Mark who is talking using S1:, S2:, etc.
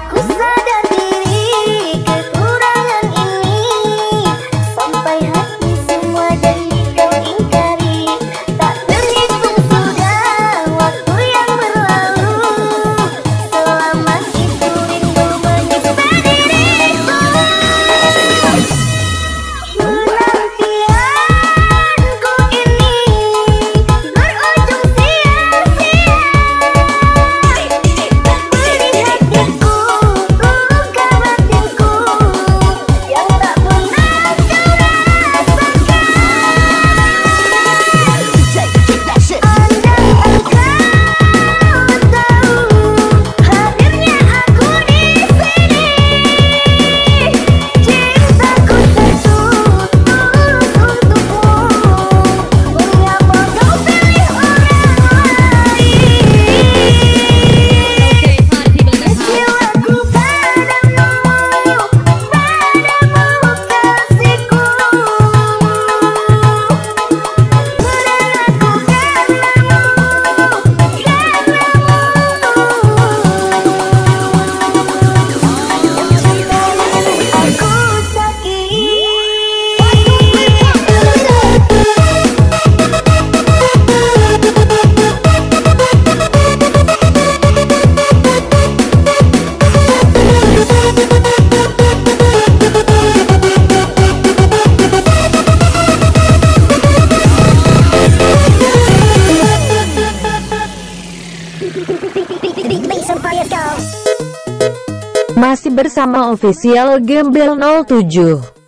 S1: aku that? Masih bersama official Gembel 07